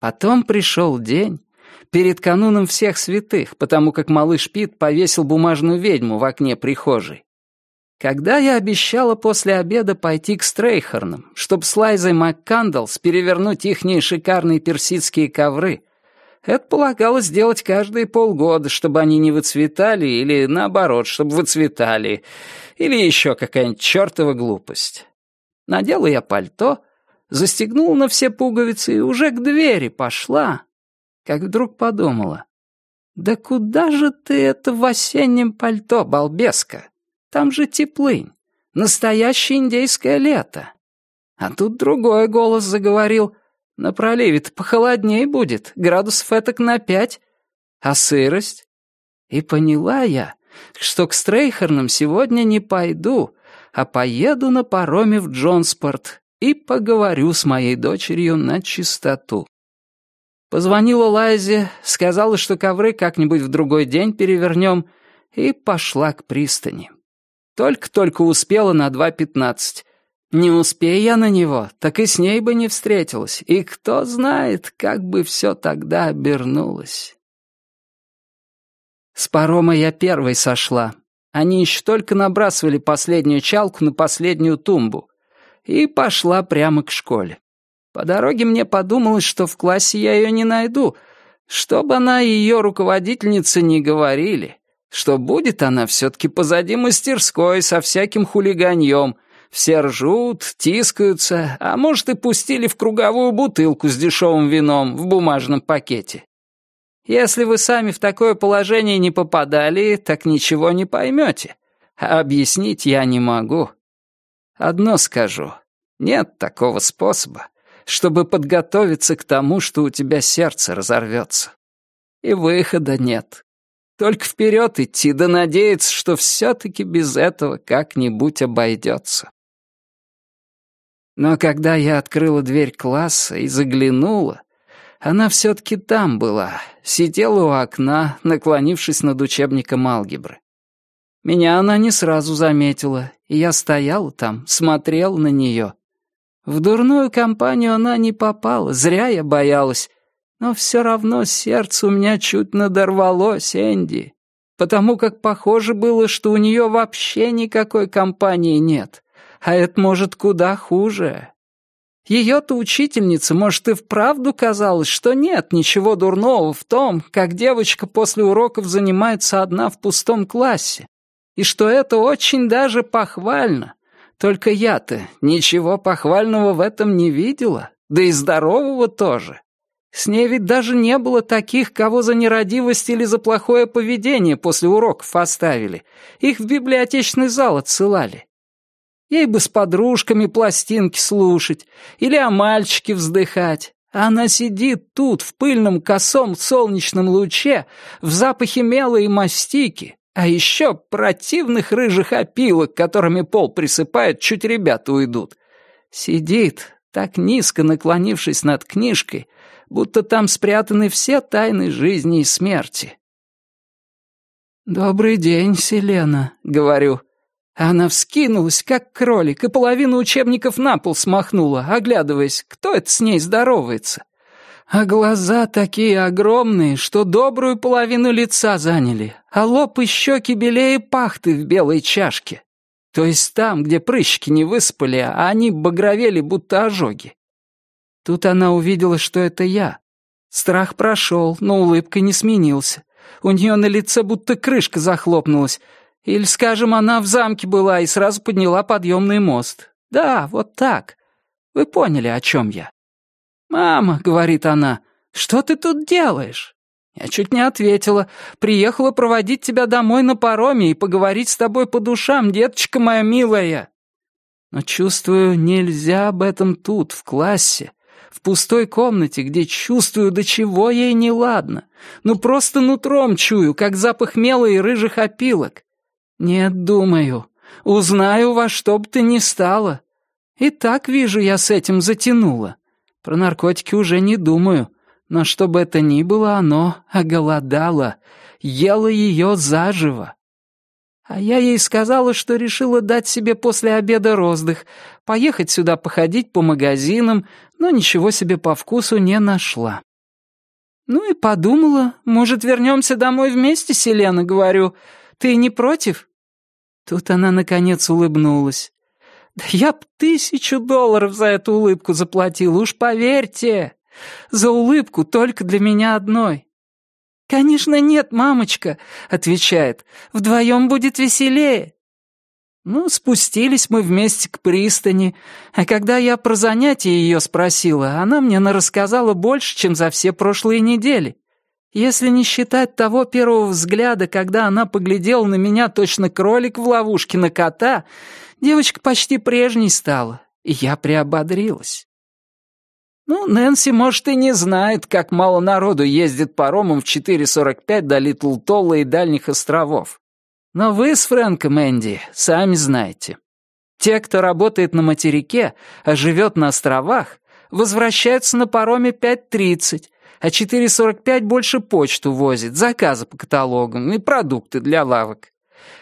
Потом пришел день, перед кануном всех святых, потому как малыш Пит повесил бумажную ведьму в окне прихожей. Когда я обещала после обеда пойти к Стрейхернам, чтоб с Лайзой МакКандалс перевернуть ихние шикарные персидские ковры, это полагалось сделать каждые полгода, чтобы они не выцветали, или наоборот, чтобы выцветали, или еще какая-нибудь чертова глупость. Надела я пальто, застегнула на все пуговицы и уже к двери пошла, как вдруг подумала. «Да куда же ты это в осеннем пальто, балбеска? Там же теплынь, настоящее индейское лето». А тут другой голос заговорил. «На проливе-то похолодней будет, градусов этак на пять. А сырость?» И поняла я, что к Стрейхернам сегодня не пойду, а поеду на пароме в Джонспорт и поговорю с моей дочерью на чистоту. Позвонила Лайзе, сказала, что ковры как-нибудь в другой день перевернем, и пошла к пристани. Только-только успела на 2.15. Не успея я на него, так и с ней бы не встретилась, и кто знает, как бы все тогда обернулось. С парома я первой сошла. Они еще только набрасывали последнюю чалку на последнюю тумбу. И пошла прямо к школе. По дороге мне подумалось, что в классе я ее не найду, чтобы она и ее руководительница не говорили, что будет она все-таки позади мастерской со всяким хулиганьем. Все ржут, тискаются, а может и пустили в круговую бутылку с дешевым вином в бумажном пакете. Если вы сами в такое положение не попадали, так ничего не поймете. Объяснить я не могу. Одно скажу. Нет такого способа, чтобы подготовиться к тому, что у тебя сердце разорвется. И выхода нет. Только вперед идти, да надеяться, что все-таки без этого как-нибудь обойдется. Но когда я открыла дверь класса и заглянула, она все-таки там была, сидела у окна, наклонившись над учебником алгебры. Меня она не сразу заметила, и я стоял там, смотрел на нее. В дурную компанию она не попала, зря я боялась. Но все равно сердце у меня чуть надорвалось, Энди, потому как похоже было, что у нее вообще никакой компании нет, а это может куда хуже. Ее-то учительница, может, и вправду казалось, что нет ничего дурного в том, как девочка после уроков занимается одна в пустом классе, и что это очень даже похвально. Только я-то ничего похвального в этом не видела, да и здорового тоже. С ней ведь даже не было таких, кого за нерадивость или за плохое поведение после уроков оставили. Их в библиотечный зал отсылали. Ей бы с подружками пластинки слушать или о мальчике вздыхать. А она сидит тут, в пыльном косом солнечном луче, в запахе мела и мастики, а еще противных рыжих опилок, которыми пол присыпает, чуть ребята уйдут. Сидит, так низко наклонившись над книжкой, будто там спрятаны все тайны жизни и смерти. «Добрый день, Селена», — говорю. Она вскинулась, как кролик, и половину учебников на пол смахнула, оглядываясь, кто это с ней здоровается. А глаза такие огромные, что добрую половину лица заняли, а лоб и щеки белее пахты в белой чашке. То есть там, где прыщики не выспали, а они багровели, будто ожоги. Тут она увидела, что это я. Страх прошел, но улыбка не сменился. У нее на лице будто крышка захлопнулась. Или, скажем, она в замке была и сразу подняла подъемный мост. Да, вот так. Вы поняли, о чем я. «Мама», — говорит она, — «что ты тут делаешь?» Я чуть не ответила. «Приехала проводить тебя домой на пароме и поговорить с тобой по душам, деточка моя милая». Но чувствую, нельзя об этом тут, в классе, в пустой комнате, где чувствую, до чего ей неладно. Ну просто нутром чую, как запах мела и рыжих опилок. Нет, думаю, узнаю во что бы ты ни стала. И так, вижу, я с этим затянула. Про наркотики уже не думаю, но что бы это ни было, оно оголодало, ело ее заживо. А я ей сказала, что решила дать себе после обеда роздых, поехать сюда походить по магазинам, но ничего себе по вкусу не нашла. Ну и подумала, может, вернемся домой вместе, Селена, говорю. Ты не против? Тут она, наконец, улыбнулась. Да я б тысячу долларов за эту улыбку заплатила, уж поверьте. За улыбку только для меня одной. «Конечно нет, мамочка», — отвечает. «Вдвоем будет веселее». Ну, спустились мы вместе к пристани, а когда я про занятия ее спросила, она мне нарассказала больше, чем за все прошлые недели. Если не считать того первого взгляда, когда она поглядела на меня точно кролик в ловушке на кота, девочка почти прежней стала, и я приободрилась. Ну, Нэнси, может, и не знает, как мало народу ездит паромом в 4.45 до Литл Толла и Дальних островов. Но вы с Фрэнком, Энди, сами знаете. Те, кто работает на материке, а живет на островах, возвращаются на пароме 5.30, а 4.45 больше почту возит, заказы по каталогам и продукты для лавок.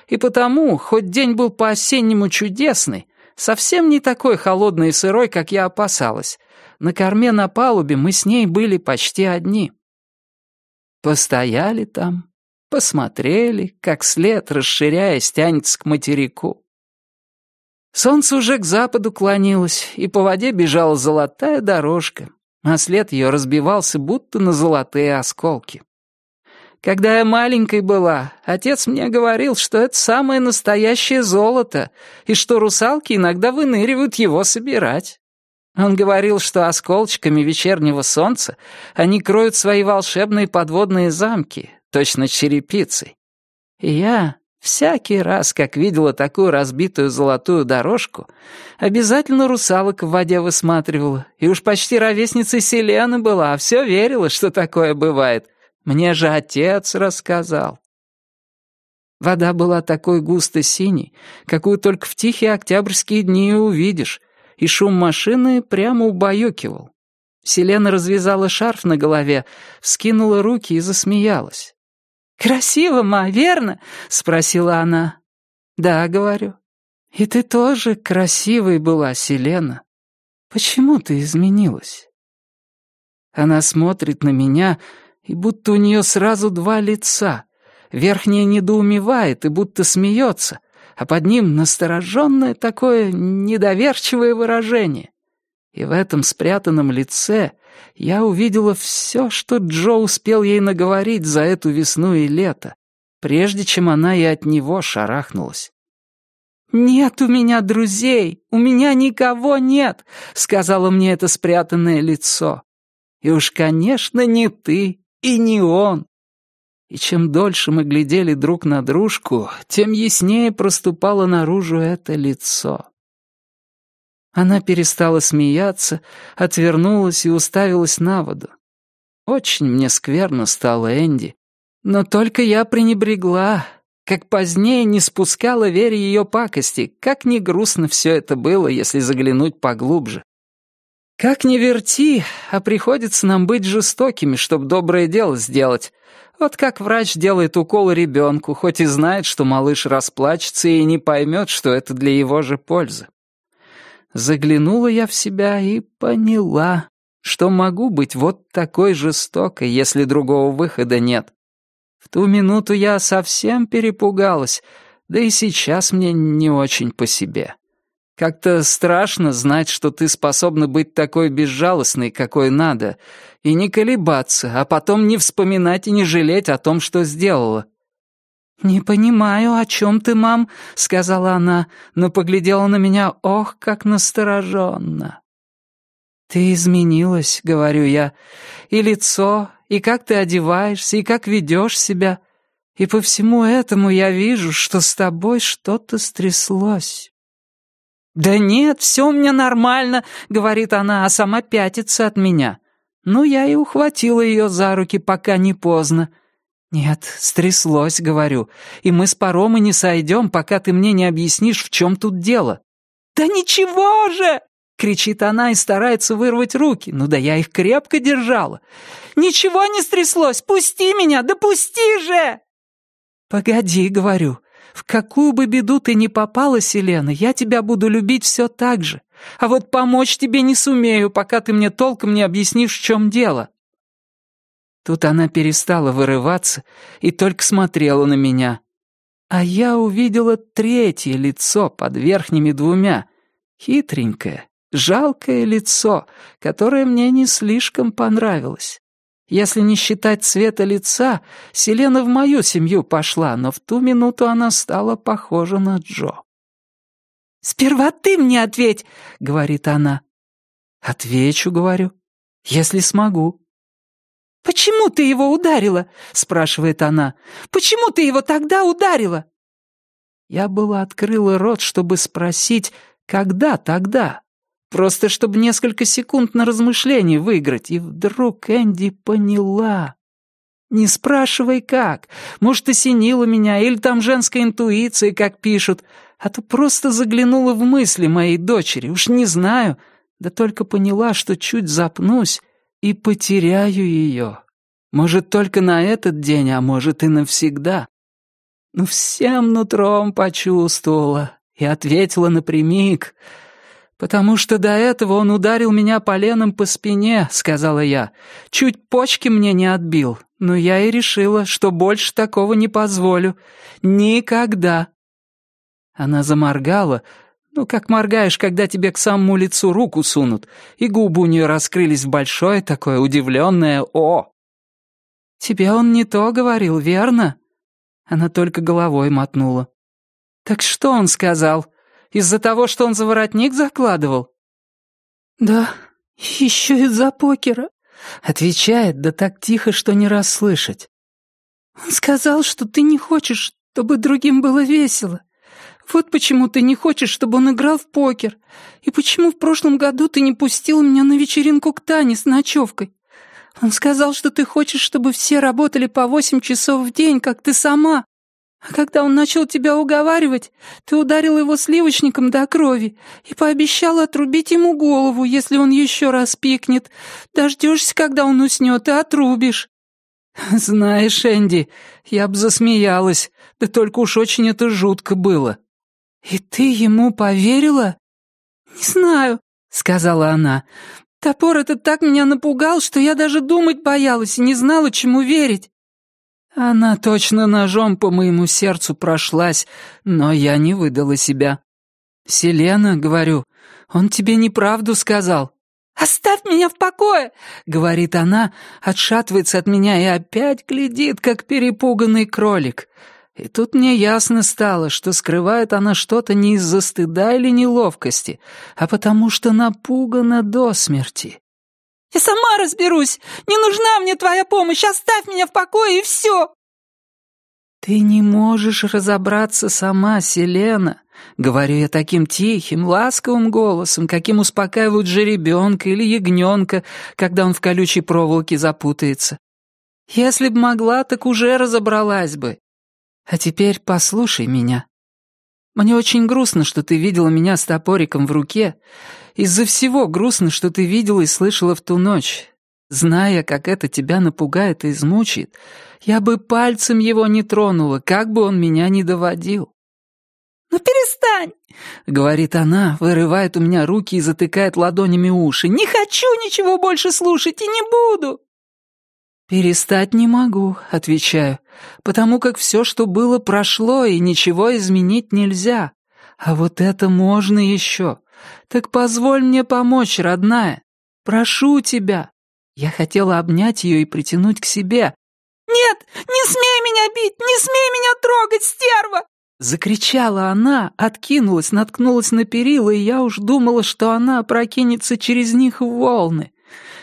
И потому, хоть день был по-осеннему чудесный, совсем не такой холодный и сырой, как я опасалась, на корме на палубе мы с ней были почти одни. Постояли там, Посмотрели, как след, расширяясь, тянется к материку. Солнце уже к западу клонилось, и по воде бежала золотая дорожка, а след ее разбивался будто на золотые осколки. Когда я маленькой была, отец мне говорил, что это самое настоящее золото, и что русалки иногда выныривают его собирать. Он говорил, что осколочками вечернего солнца они кроют свои волшебные подводные замки, точно черепицей. И я всякий раз, как видела такую разбитую золотую дорожку, обязательно русалок в воде высматривала, и уж почти ровесницей Селены была, а все верила, что такое бывает. Мне же отец рассказал. Вода была такой густо синей, какую только в тихие октябрьские дни увидишь, и шум машины прямо убаюкивал. Селена развязала шарф на голове, вскинула руки и засмеялась. «Красиво, ма, верно?» — спросила она. «Да», — говорю. «И ты тоже красивой была, Селена. Почему ты изменилась?» Она смотрит на меня, и будто у нее сразу два лица. Верхнее недоумевает и будто смеется, а под ним настороженное такое недоверчивое выражение. И в этом спрятанном лице я увидела все, что Джо успел ей наговорить за эту весну и лето, прежде чем она и от него шарахнулась. «Нет у меня друзей, у меня никого нет», — сказала мне это спрятанное лицо. «И уж, конечно, не ты и не он». И чем дольше мы глядели друг на дружку, тем яснее проступало наружу это лицо. Она перестала смеяться, отвернулась и уставилась на воду. Очень мне скверно стало Энди. Но только я пренебрегла, как позднее не спускала Вере ее пакости, как не грустно все это было, если заглянуть поглубже. Как ни верти, а приходится нам быть жестокими, чтобы доброе дело сделать. Вот как врач делает укол ребенку, хоть и знает, что малыш расплачется и не поймет, что это для его же пользы. Заглянула я в себя и поняла, что могу быть вот такой жестокой, если другого выхода нет. В ту минуту я совсем перепугалась, да и сейчас мне не очень по себе. Как-то страшно знать, что ты способна быть такой безжалостной, какой надо, и не колебаться, а потом не вспоминать и не жалеть о том, что сделала. «Не понимаю, о чем ты, мам», — сказала она, но поглядела на меня, ох, как настороженно. «Ты изменилась», — говорю я, — «и лицо, и как ты одеваешься, и как ведешь себя, и по всему этому я вижу, что с тобой что-то стряслось». «Да нет, все у меня нормально», — говорит она, а сама пятится от меня. Ну, я и ухватила ее за руки, пока не поздно. «Нет, стряслось, — говорю, — и мы с парома не сойдем, пока ты мне не объяснишь, в чем тут дело». «Да ничего же!» — кричит она и старается вырвать руки. Ну да я их крепко держала. «Ничего не стряслось! Пусти меня! Да пусти же!» «Погоди, — говорю, — в какую бы беду ты ни попала, Селена, я тебя буду любить все так же. А вот помочь тебе не сумею, пока ты мне толком не объяснишь, в чем дело». Тут она перестала вырываться и только смотрела на меня. А я увидела третье лицо под верхними двумя, хитренькое, жалкое лицо, которое мне не слишком понравилось. Если не считать цвета лица, Селена в мою семью пошла, но в ту минуту она стала похожа на Джо. «Сперва ты мне ответь», — говорит она. «Отвечу», — говорю, — «если смогу». «Почему ты его ударила?» — спрашивает она. «Почему ты его тогда ударила?» Я была открыла рот, чтобы спросить, когда тогда? Просто чтобы несколько секунд на размышление выиграть, и вдруг Энди поняла. Не спрашивай как. Может, осенила меня, или там женская интуиция, как пишут, а то просто заглянула в мысли моей дочери, уж не знаю, да только поняла, что чуть запнусь и потеряю ее. Может, только на этот день, а может и навсегда. Ну, всем нутром почувствовала и ответила напрямик. «Потому что до этого он ударил меня поленом по спине», — сказала я. «Чуть почки мне не отбил, но я и решила, что больше такого не позволю. Никогда». Она заморгала, ну, как моргаешь, когда тебе к самому лицу руку сунут, и губы у нее раскрылись в большое такое удивленное «О». «Тебе он не то говорил, верно?» Она только головой мотнула. «Так что он сказал? Из-за того, что он за воротник закладывал?» «Да, еще из-за покера», — отвечает, да так тихо, что не расслышать. «Он сказал, что ты не хочешь, чтобы другим было весело. Вот почему ты не хочешь, чтобы он играл в покер. И почему в прошлом году ты не пустил меня на вечеринку к Тане с ночевкой. Он сказал, что ты хочешь, чтобы все работали по восемь часов в день, как ты сама. А когда он начал тебя уговаривать, ты ударил его сливочником до крови и пообещал отрубить ему голову, если он еще раз пикнет. Дождешься, когда он уснет, и отрубишь. Знаешь, Энди, я бы засмеялась, да только уж очень это жутко было. «И ты ему поверила?» «Не знаю», — сказала она. «Топор этот так меня напугал, что я даже думать боялась и не знала, чему верить». Она точно ножом по моему сердцу прошлась, но я не выдала себя. «Селена», — говорю, — «он тебе неправду сказал». «Оставь меня в покое!» — говорит она, отшатывается от меня и опять глядит, как перепуганный кролик. И тут мне ясно стало, что скрывает она что-то не из-за стыда или неловкости, а потому что напугана до смерти. «Я сама разберусь! Не нужна мне твоя помощь! Оставь меня в покое, и все!» «Ты не можешь разобраться сама, Селена», — говорю я таким тихим, ласковым голосом, каким успокаивают жеребенка или ягненка, когда он в колючей проволоке запутается. «Если б могла, так уже разобралась бы. А теперь послушай меня. Мне очень грустно, что ты видела меня с топориком в руке. Из-за всего грустно, что ты видела и слышала в ту ночь. Зная, как это тебя напугает и измучает, я бы пальцем его не тронула, как бы он меня не доводил. «Ну перестань!» — говорит она, вырывает у меня руки и затыкает ладонями уши. «Не хочу ничего больше слушать и не буду!» «Перестать не могу», — отвечаю, «потому как все, что было, прошло, и ничего изменить нельзя. А вот это можно еще. Так позволь мне помочь, родная. Прошу тебя». Я хотела обнять ее и притянуть к себе. «Нет, не смей меня бить, не смей меня трогать, стерва!» Закричала она, откинулась, наткнулась на перила, и я уж думала, что она опрокинется через них в волны.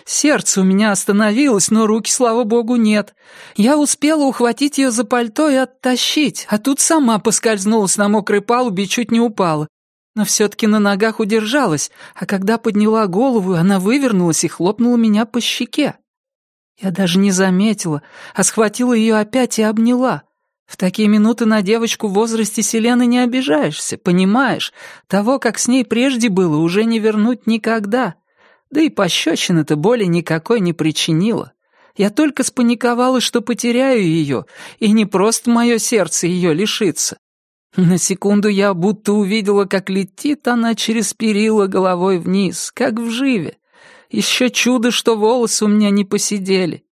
Сердце у меня остановилось, но руки, слава богу, нет. Я успела ухватить ее за пальто и оттащить, а тут сама поскользнулась на мокрой палубе и чуть не упала. Но все-таки на ногах удержалась, а когда подняла голову, она вывернулась и хлопнула меня по щеке. Я даже не заметила, а схватила ее опять и обняла. В такие минуты на девочку в возрасте Селены не обижаешься, понимаешь? Того, как с ней прежде было, уже не вернуть никогда. Да и пощечины-то боли никакой не причинила. Я только спаниковала, что потеряю ее, и не просто мое сердце ее лишится. На секунду я будто увидела, как летит она через перила головой вниз, как в живе. Еще чудо, что волосы у меня не посидели.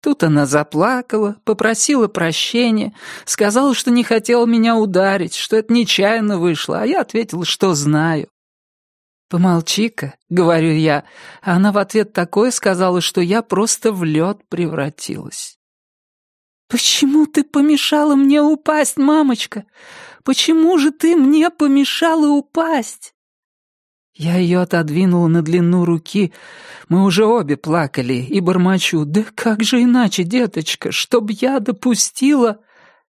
Тут она заплакала, попросила прощения, сказала, что не хотела меня ударить, что это нечаянно вышло, а я ответила, что знаю. «Помолчи-ка», — говорю я, а она в ответ такое сказала, что я просто в лед превратилась. «Почему ты помешала мне упасть, мамочка? Почему же ты мне помешала упасть?» Я ее отодвинула на длину руки. Мы уже обе плакали, и бормочу. «Да как же иначе, деточка, чтоб я допустила...»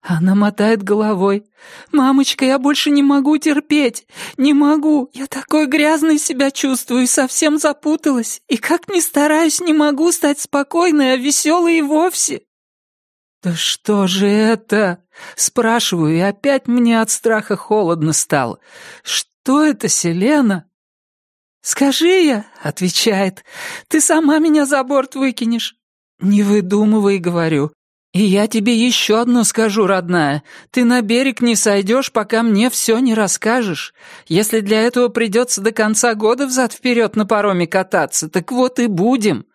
Она мотает головой. «Мамочка, я больше не могу терпеть. Не могу. Я такой грязный себя чувствую и совсем запуталась. И как ни стараюсь, не могу стать спокойной, а веселой и вовсе». «Да что же это?» Спрашиваю, и опять мне от страха холодно стало. «Что это, Селена?» «Скажи я», — отвечает, — «ты сама меня за борт выкинешь». «Не выдумывай», — говорю. «И я тебе еще одно скажу, родная. Ты на берег не сойдешь, пока мне все не расскажешь. Если для этого придется до конца года взад-вперед на пароме кататься, так вот и будем.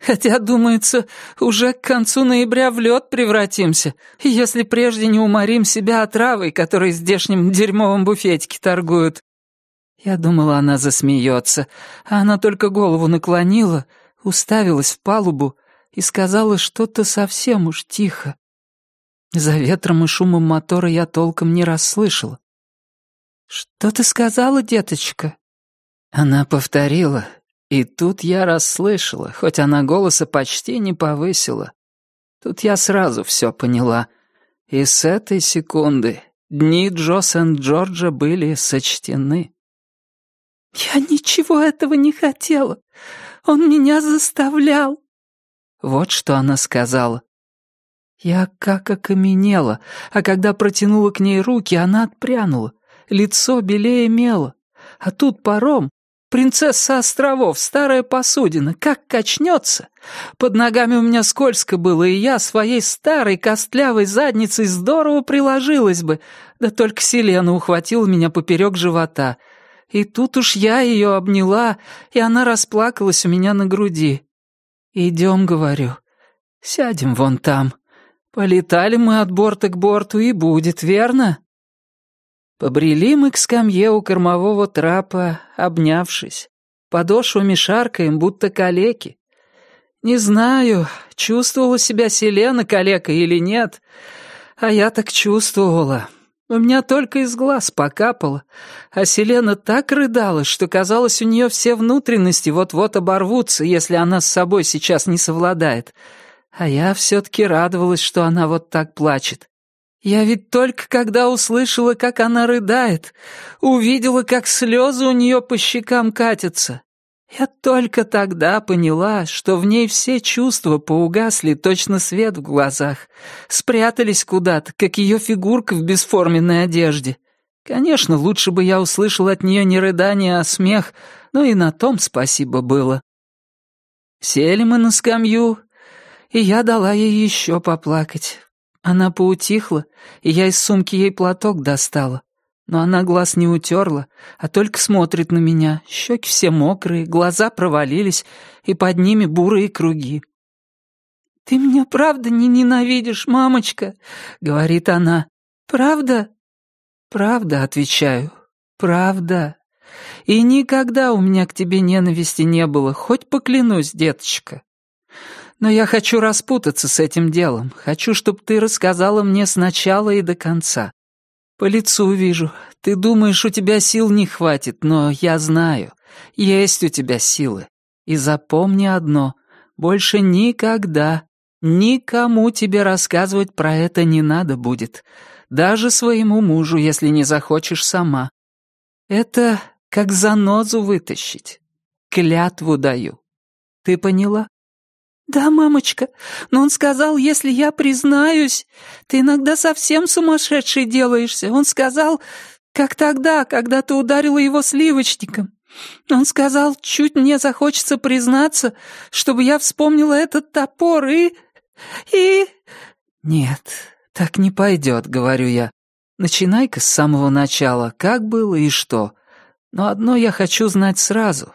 Хотя, думается, уже к концу ноября в лед превратимся, если прежде не уморим себя отравой, которой в здешнем дерьмовом буфетике торгуют. Я думала, она засмеется, а она только голову наклонила, уставилась в палубу и сказала что-то совсем уж тихо. За ветром и шумом мотора я толком не расслышала. «Что ты сказала, деточка?» Она повторила, и тут я расслышала, хоть она голоса почти не повысила. Тут я сразу все поняла. И с этой секунды дни Джо Сент-Джорджа были сочтены. «Я ничего этого не хотела. Он меня заставлял». Вот что она сказала. Я как окаменела, а когда протянула к ней руки, она отпрянула. Лицо белее мело. А тут паром, принцесса островов, старая посудина, как качнется. Под ногами у меня скользко было, и я своей старой костлявой задницей здорово приложилась бы, да только Селена ухватила меня поперек живота — и тут уж я ее обняла, и она расплакалась у меня на груди. «Идем», — говорю, — «сядем вон там. Полетали мы от борта к борту, и будет, верно?» Побрели мы к скамье у кормового трапа, обнявшись. Подошвами шаркаем, будто калеки. Не знаю, чувствовала себя Селена калека или нет, а я так чувствовала. У меня только из глаз покапало, а Селена так рыдала, что казалось, у нее все внутренности вот-вот оборвутся, если она с собой сейчас не совладает. А я все-таки радовалась, что она вот так плачет. Я ведь только когда услышала, как она рыдает, увидела, как слезы у нее по щекам катятся, я только тогда поняла, что в ней все чувства поугасли, точно свет в глазах, спрятались куда-то, как ее фигурка в бесформенной одежде. Конечно, лучше бы я услышал от нее не рыдание, а смех, но и на том спасибо было. Сели мы на скамью, и я дала ей еще поплакать. Она поутихла, и я из сумки ей платок достала но она глаз не утерла, а только смотрит на меня, щеки все мокрые, глаза провалились, и под ними бурые круги. «Ты меня правда не ненавидишь, мамочка?» — говорит она. «Правда?» «Правда», — отвечаю. «Правда. И никогда у меня к тебе ненависти не было, хоть поклянусь, деточка. Но я хочу распутаться с этим делом. Хочу, чтобы ты рассказала мне сначала и до конца. «По лицу вижу. Ты думаешь, у тебя сил не хватит, но я знаю. Есть у тебя силы. И запомни одно. Больше никогда, никому тебе рассказывать про это не надо будет. Даже своему мужу, если не захочешь сама. Это как занозу вытащить. Клятву даю. Ты поняла?» «Да, мамочка, но он сказал, если я признаюсь, ты иногда совсем сумасшедший делаешься. Он сказал, как тогда, когда ты ударила его сливочником. Он сказал, чуть мне захочется признаться, чтобы я вспомнила этот топор и... и...» «Нет, так не пойдет», — говорю я. «Начинай-ка с самого начала, как было и что. Но одно я хочу знать сразу.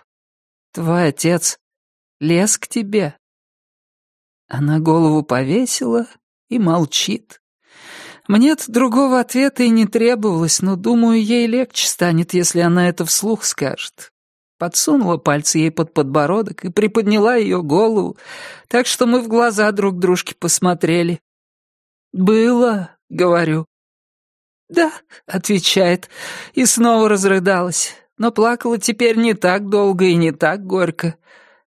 Твой отец лез к тебе». Она голову повесила и молчит. Мне-то другого ответа и не требовалось, но, думаю, ей легче станет, если она это вслух скажет. Подсунула пальцы ей под подбородок и приподняла ее голову, так что мы в глаза друг дружке посмотрели. «Было», — говорю. «Да», — отвечает, и снова разрыдалась, но плакала теперь не так долго и не так горько.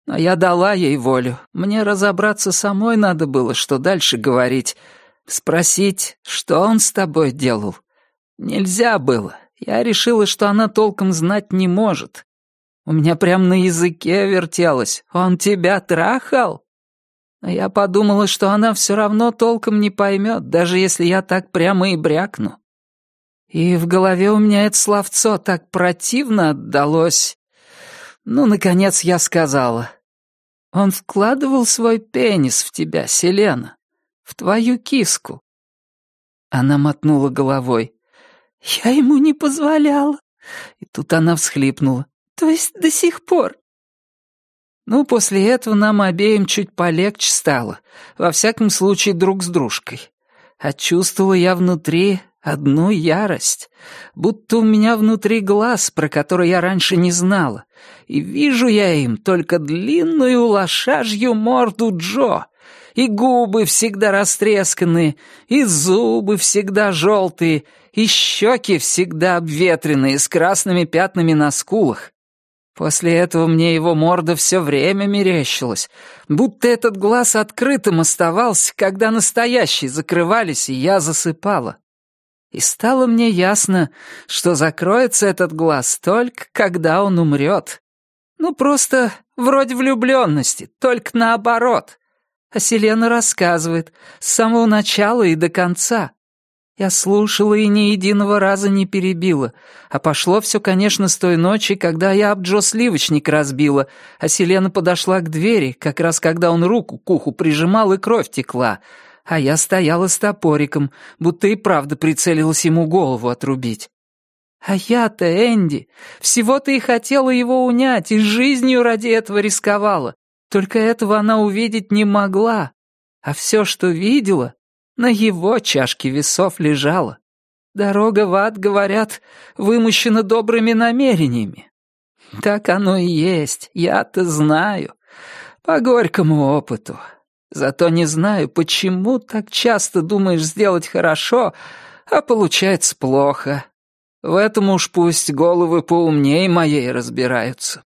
Но я дала ей волю. Мне разобраться самой надо было, что дальше говорить. Спросить, что он с тобой делал. Нельзя было. Я решила, что она толком знать не может. У меня прям на языке вертелось. Он тебя трахал? Но я подумала, что она все равно толком не поймет, даже если я так прямо и брякну. И в голове у меня это словцо так противно отдалось. Ну, наконец я сказала. Он вкладывал свой пенис в тебя, Селена, в твою киску. Она мотнула головой. Я ему не позволяла. И тут она всхлипнула. То есть до сих пор. Ну, после этого нам обеим чуть полегче стало, во всяком случае друг с дружкой. А чувствовала я внутри одну ярость, будто у меня внутри глаз, про который я раньше не знала, и вижу я им только длинную лошажью морду Джо, и губы всегда растресканные, и зубы всегда желтые, и щеки всегда обветренные, с красными пятнами на скулах, После этого мне его морда все время мерещилась, будто этот глаз открытым оставался, когда настоящие закрывались, и я засыпала. И стало мне ясно, что закроется этот глаз только когда он умрет. Ну, просто вроде влюбленности, только наоборот. А Селена рассказывает с самого начала и до конца. Я слушала и ни единого раза не перебила. А пошло все, конечно, с той ночи, когда я об Джо сливочник разбила, а Селена подошла к двери, как раз когда он руку к уху прижимал и кровь текла, а я стояла с топориком, будто и правда прицелилась ему голову отрубить. А я-то, Энди, всего-то и хотела его унять, и жизнью ради этого рисковала. Только этого она увидеть не могла. А все, что видела, на его чашке весов лежала. Дорога в ад, говорят, вымощена добрыми намерениями. Так оно и есть, я-то знаю. По горькому опыту. Зато не знаю, почему так часто думаешь сделать хорошо, а получается плохо. В этом уж пусть головы поумнее моей разбираются.